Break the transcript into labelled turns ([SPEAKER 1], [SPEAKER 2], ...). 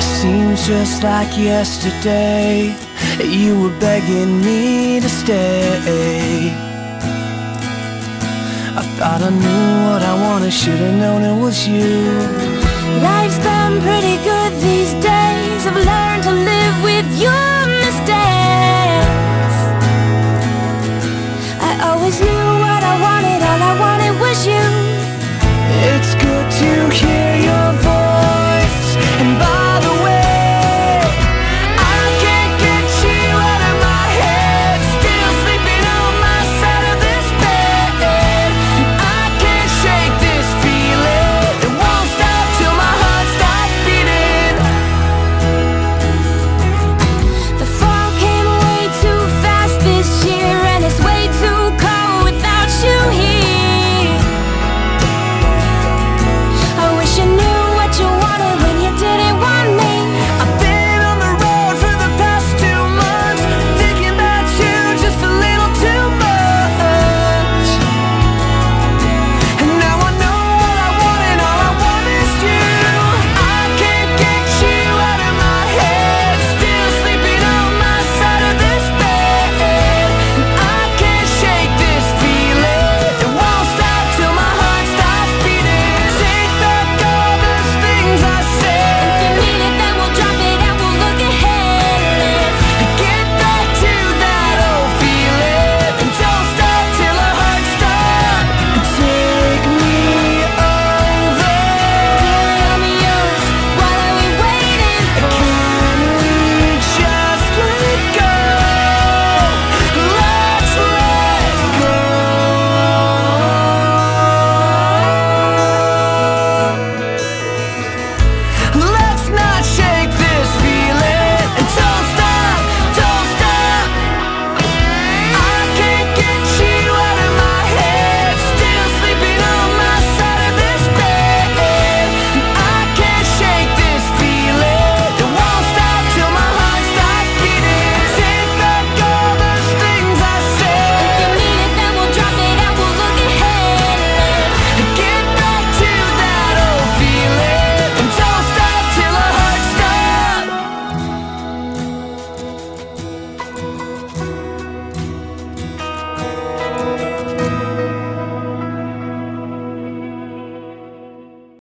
[SPEAKER 1] Seems just like yesterday You were begging me to stay. I thought I knew what I wanted Should've known it was you.
[SPEAKER 2] Life's been pretty good these days.